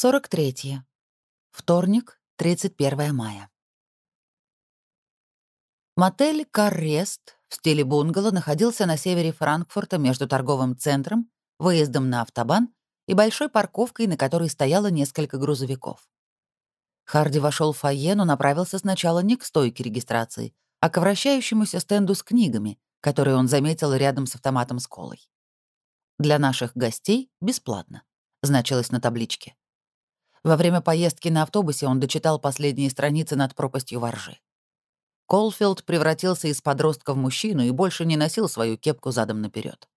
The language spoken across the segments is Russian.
43. Вторник, 31 мая. Мотель «Каррест» в стиле бунгало находился на севере Франкфурта между торговым центром, выездом на автобан и большой парковкой, на которой стояло несколько грузовиков. Харди вошел в фойе, но направился сначала не к стойке регистрации, а к вращающемуся стенду с книгами, которые он заметил рядом с автоматом с колой. «Для наших гостей бесплатно», — значилось на табличке. Во время поездки на автобусе он дочитал последние страницы над пропастью воржи. Колфилд превратился из подростка в мужчину и больше не носил свою кепку задом наперед.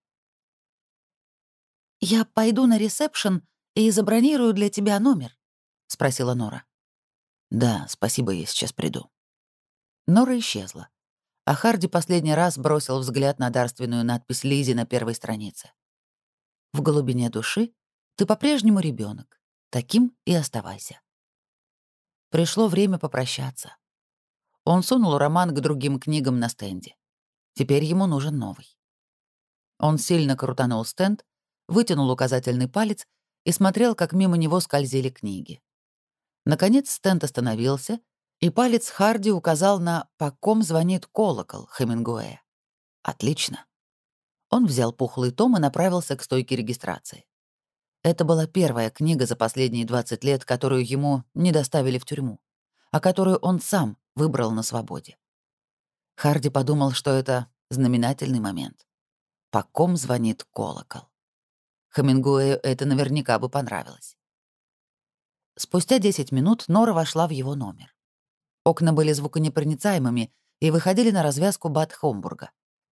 «Я пойду на ресепшн и забронирую для тебя номер», — спросила Нора. «Да, спасибо, я сейчас приду». Нора исчезла, а Харди последний раз бросил взгляд на дарственную надпись Лизи на первой странице. «В глубине души ты по-прежнему ребенок. Таким и оставайся. Пришло время попрощаться. Он сунул роман к другим книгам на стенде. Теперь ему нужен новый. Он сильно крутанул стенд, вытянул указательный палец и смотрел, как мимо него скользили книги. Наконец стенд остановился, и палец Харди указал на «По ком звонит колокол» Хемингуэя. Отлично. Он взял пухлый том и направился к стойке регистрации. Это была первая книга за последние 20 лет, которую ему не доставили в тюрьму, а которую он сам выбрал на свободе. Харди подумал, что это знаменательный момент. По ком звонит колокол? Хамингуэю это наверняка бы понравилось. Спустя 10 минут Нора вошла в его номер. Окна были звуконепроницаемыми и выходили на развязку Бад Хомбурга.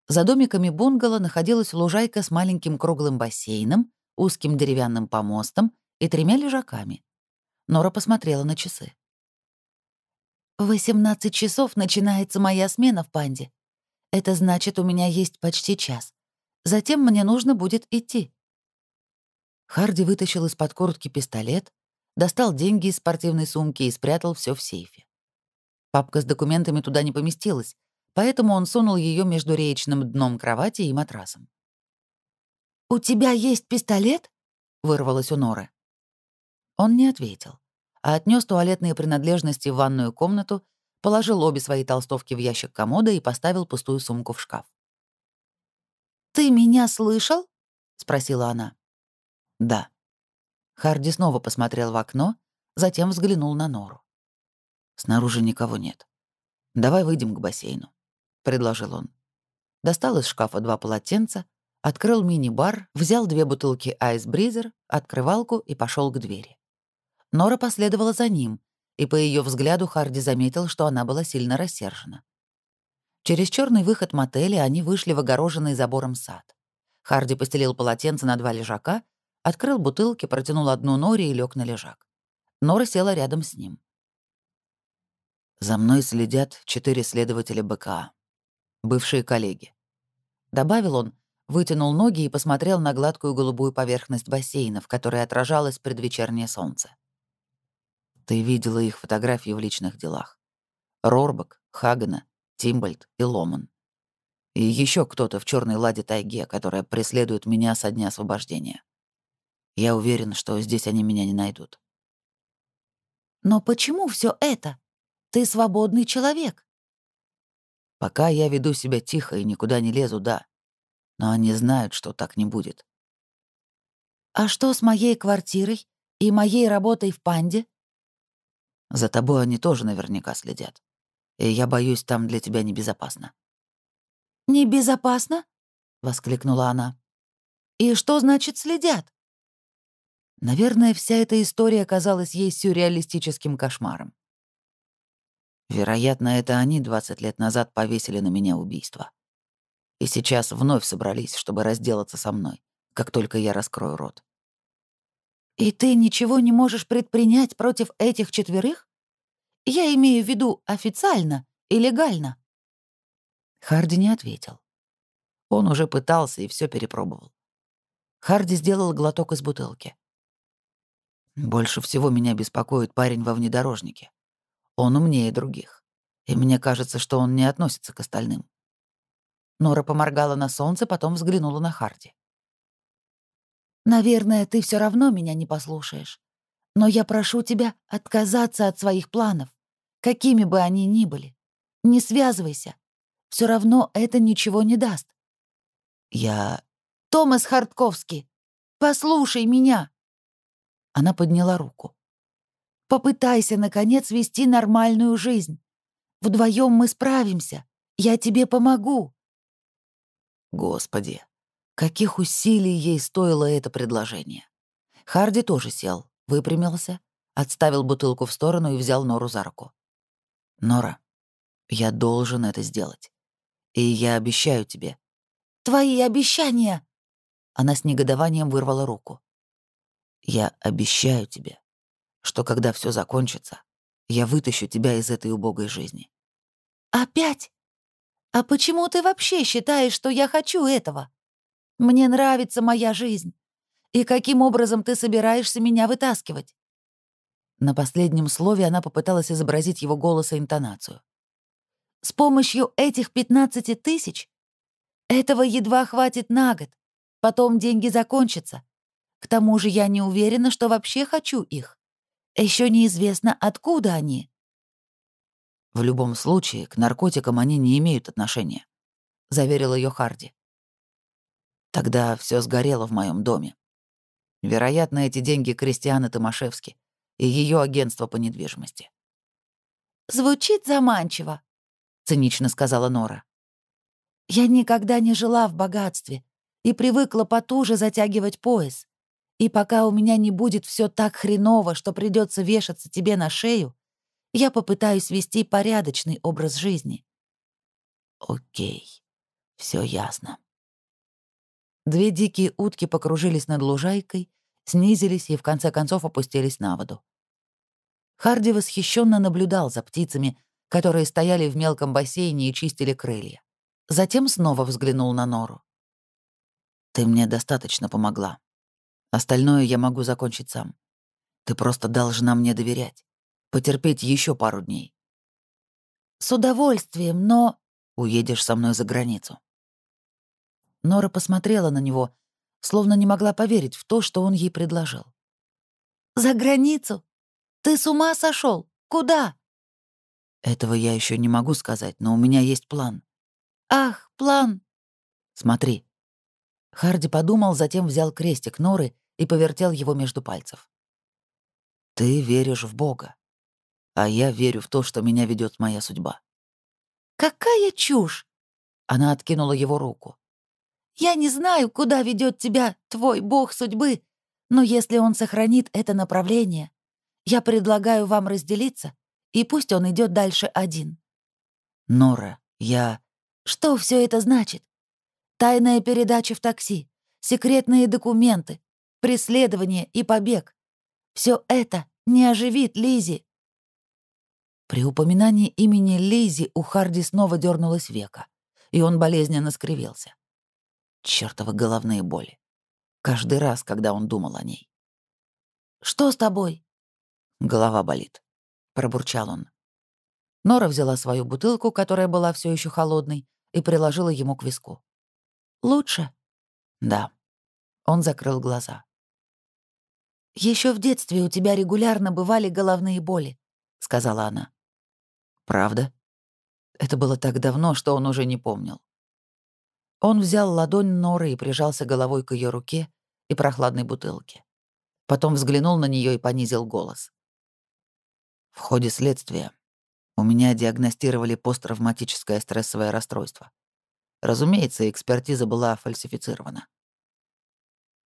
За домиками бунгало находилась лужайка с маленьким круглым бассейном, узким деревянным помостом и тремя лежаками. Нора посмотрела на часы. «В 18 часов начинается моя смена в панде. Это значит, у меня есть почти час. Затем мне нужно будет идти». Харди вытащил из-под куртки пистолет, достал деньги из спортивной сумки и спрятал все в сейфе. Папка с документами туда не поместилась, поэтому он сунул ее между реечным дном кровати и матрасом. «У тебя есть пистолет?» — вырвалось у Норы. Он не ответил, а отнес туалетные принадлежности в ванную комнату, положил обе свои толстовки в ящик комода и поставил пустую сумку в шкаф. «Ты меня слышал?» — спросила она. «Да». Харди снова посмотрел в окно, затем взглянул на Нору. «Снаружи никого нет. Давай выйдем к бассейну», — предложил он. Достал из шкафа два полотенца, Открыл мини-бар, взял две бутылки айсбризер, открывалку и пошел к двери. Нора последовала за ним, и по ее взгляду Харди заметил, что она была сильно рассержена. Через черный выход мотеля они вышли в огороженный забором сад. Харди постелил полотенце на два лежака, открыл бутылки, протянул одну Норе и лег на лежак. Нора села рядом с ним. «За мной следят четыре следователя БКА. Бывшие коллеги», — добавил он, вытянул ноги и посмотрел на гладкую голубую поверхность бассейна, в которой отражалось предвечернее солнце. Ты видела их фотографии в личных делах. Рорбак, Хагена, Тимбольд и Ломан. И еще кто-то в черной ладе тайге, которая преследует меня со дня освобождения. Я уверен, что здесь они меня не найдут. Но почему все это? Ты свободный человек. Пока я веду себя тихо и никуда не лезу, да но они знают, что так не будет. «А что с моей квартирой и моей работой в панде?» «За тобой они тоже наверняка следят. И я боюсь, там для тебя небезопасно». «Небезопасно?» — воскликнула она. «И что значит следят?» Наверное, вся эта история казалась ей сюрреалистическим кошмаром. Вероятно, это они 20 лет назад повесили на меня убийство и сейчас вновь собрались, чтобы разделаться со мной, как только я раскрою рот. «И ты ничего не можешь предпринять против этих четверых? Я имею в виду официально и легально». Харди не ответил. Он уже пытался и все перепробовал. Харди сделал глоток из бутылки. «Больше всего меня беспокоит парень во внедорожнике. Он умнее других, и мне кажется, что он не относится к остальным. Нора поморгала на солнце, потом взглянула на Харди. «Наверное, ты все равно меня не послушаешь. Но я прошу тебя отказаться от своих планов, какими бы они ни были. Не связывайся. Все равно это ничего не даст. Я... Томас Хартковский, послушай меня. Она подняла руку. Попытайся, наконец, вести нормальную жизнь. Вдвоем мы справимся. Я тебе помогу. Господи, каких усилий ей стоило это предложение. Харди тоже сел, выпрямился, отставил бутылку в сторону и взял Нору за руку. «Нора, я должен это сделать. И я обещаю тебе». «Твои обещания!» Она с негодованием вырвала руку. «Я обещаю тебе, что когда все закончится, я вытащу тебя из этой убогой жизни». «Опять? А почему ты вообще считаешь, что я хочу этого? Мне нравится моя жизнь. И каким образом ты собираешься меня вытаскивать?» На последнем слове она попыталась изобразить его голос и интонацию. «С помощью этих 15 тысяч? Этого едва хватит на год. Потом деньги закончатся. К тому же я не уверена, что вообще хочу их. Еще неизвестно, откуда они». «В любом случае, к наркотикам они не имеют отношения», — заверил ее Харди. «Тогда все сгорело в моем доме. Вероятно, эти деньги Кристианы Томашевски и ее агентство по недвижимости. «Звучит заманчиво», — цинично сказала Нора. «Я никогда не жила в богатстве и привыкла потуже затягивать пояс. И пока у меня не будет все так хреново, что придется вешаться тебе на шею, я попытаюсь вести порядочный образ жизни». «Окей, все ясно». Две дикие утки покружились над лужайкой, снизились и в конце концов опустились на воду. Харди восхищенно наблюдал за птицами, которые стояли в мелком бассейне и чистили крылья. Затем снова взглянул на нору. «Ты мне достаточно помогла. Остальное я могу закончить сам. Ты просто должна мне доверять. Потерпеть еще пару дней». «С удовольствием, но...» «Уедешь со мной за границу». Нора посмотрела на него, словно не могла поверить в то, что он ей предложил. «За границу? Ты с ума сошел? Куда?» «Этого я еще не могу сказать, но у меня есть план». «Ах, план!» «Смотри». Харди подумал, затем взял крестик Норы и повертел его между пальцев. «Ты веришь в Бога, а я верю в то, что меня ведет моя судьба». «Какая чушь!» Она откинула его руку. Я не знаю, куда ведет тебя твой бог судьбы, но если он сохранит это направление, я предлагаю вам разделиться, и пусть он идет дальше один. Нора, я... Что все это значит? Тайная передача в такси, секретные документы, преследование и побег. Все это не оживит Лизи. При упоминании имени Лизи у Харди снова дернулось века, и он болезненно скривился. Чёртовы головные боли. Каждый раз, когда он думал о ней. «Что с тобой?» «Голова болит», — пробурчал он. Нора взяла свою бутылку, которая была все еще холодной, и приложила ему к виску. «Лучше?» «Да». Он закрыл глаза. Еще в детстве у тебя регулярно бывали головные боли», — сказала она. «Правда?» Это было так давно, что он уже не помнил. Он взял ладонь Норы и прижался головой к ее руке и прохладной бутылке. Потом взглянул на нее и понизил голос. В ходе следствия у меня диагностировали посттравматическое стрессовое расстройство. Разумеется, экспертиза была фальсифицирована.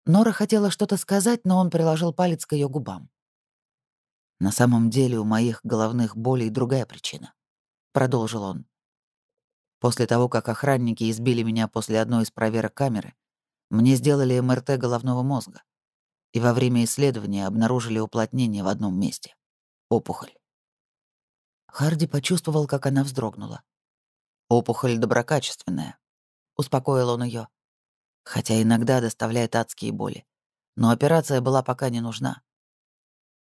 Нора хотела что-то сказать, но он приложил палец к ее губам. «На самом деле у моих головных болей другая причина», — продолжил он. После того, как охранники избили меня после одной из проверок камеры, мне сделали МРТ головного мозга. И во время исследования обнаружили уплотнение в одном месте. Опухоль. Харди почувствовал, как она вздрогнула. «Опухоль доброкачественная», — успокоил он ее. Хотя иногда доставляет адские боли. Но операция была пока не нужна.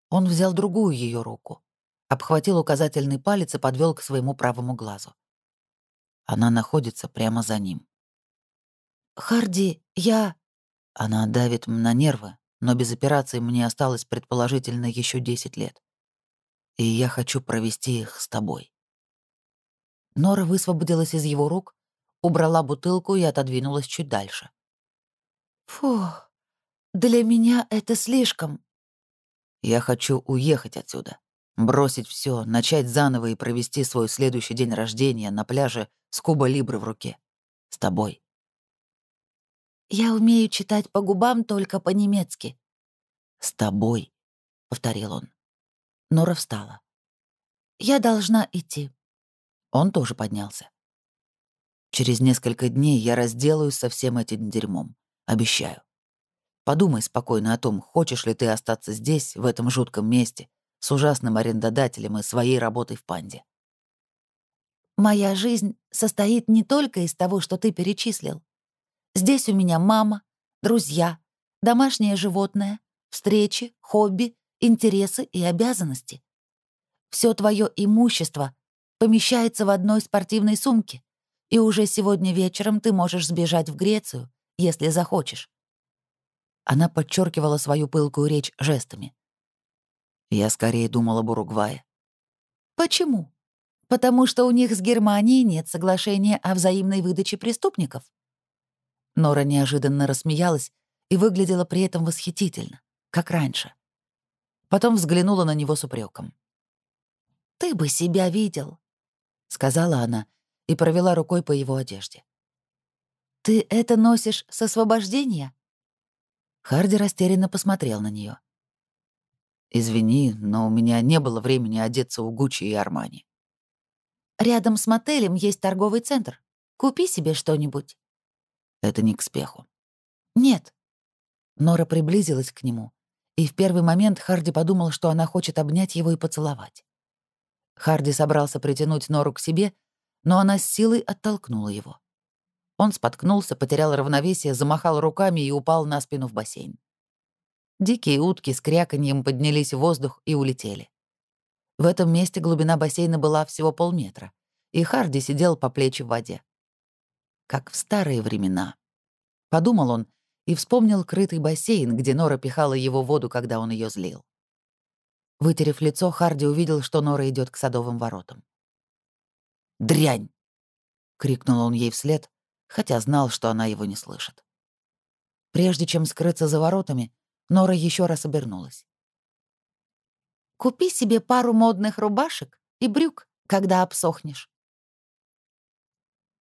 Он взял другую ее руку, обхватил указательный палец и подвел к своему правому глазу. Она находится прямо за ним. «Харди, я...» Она давит на нервы, но без операции мне осталось предположительно еще 10 лет. И я хочу провести их с тобой. Нора высвободилась из его рук, убрала бутылку и отодвинулась чуть дальше. «Фу, для меня это слишком». «Я хочу уехать отсюда, бросить все, начать заново и провести свой следующий день рождения на пляже с Куба Либры в руке. С тобой». «Я умею читать по губам только по-немецки». «С тобой», — повторил он. Нора встала. «Я должна идти». Он тоже поднялся. «Через несколько дней я разделаюсь со всем этим дерьмом. Обещаю. Подумай спокойно о том, хочешь ли ты остаться здесь, в этом жутком месте, с ужасным арендодателем и своей работой в панде. Моя жизнь состоит не только из того, что ты перечислил. Здесь у меня мама, друзья, домашнее животное, встречи, хобби, интересы и обязанности. Все твое имущество помещается в одной спортивной сумке, и уже сегодня вечером ты можешь сбежать в Грецию, если захочешь». Она подчеркивала свою пылкую речь жестами. «Я скорее думала об Уругвае». «Почему? Потому что у них с Германией нет соглашения о взаимной выдаче преступников?» Нора неожиданно рассмеялась и выглядела при этом восхитительно, как раньше. Потом взглянула на него с упреком. «Ты бы себя видел», — сказала она и провела рукой по его одежде. «Ты это носишь с освобождения?» Харди растерянно посмотрел на нее. «Извини, но у меня не было времени одеться у Гуччи и Армани». «Рядом с мотелем есть торговый центр. Купи себе что-нибудь». «Это не к спеху». «Нет». Нора приблизилась к нему, и в первый момент Харди подумал, что она хочет обнять его и поцеловать. Харди собрался притянуть Нору к себе, но она с силой оттолкнула его. Он споткнулся, потерял равновесие, замахал руками и упал на спину в бассейн. Дикие утки с кряканьем поднялись в воздух и улетели. В этом месте глубина бассейна была всего полметра, и Харди сидел по плечи в воде. Как в старые времена. Подумал он и вспомнил крытый бассейн, где Нора пихала его воду, когда он ее злил. Вытерев лицо, Харди увидел, что Нора идет к садовым воротам. «Дрянь!» — крикнул он ей вслед, хотя знал, что она его не слышит. Прежде чем скрыться за воротами, Нора еще раз обернулась. «Купи себе пару модных рубашек и брюк, когда обсохнешь.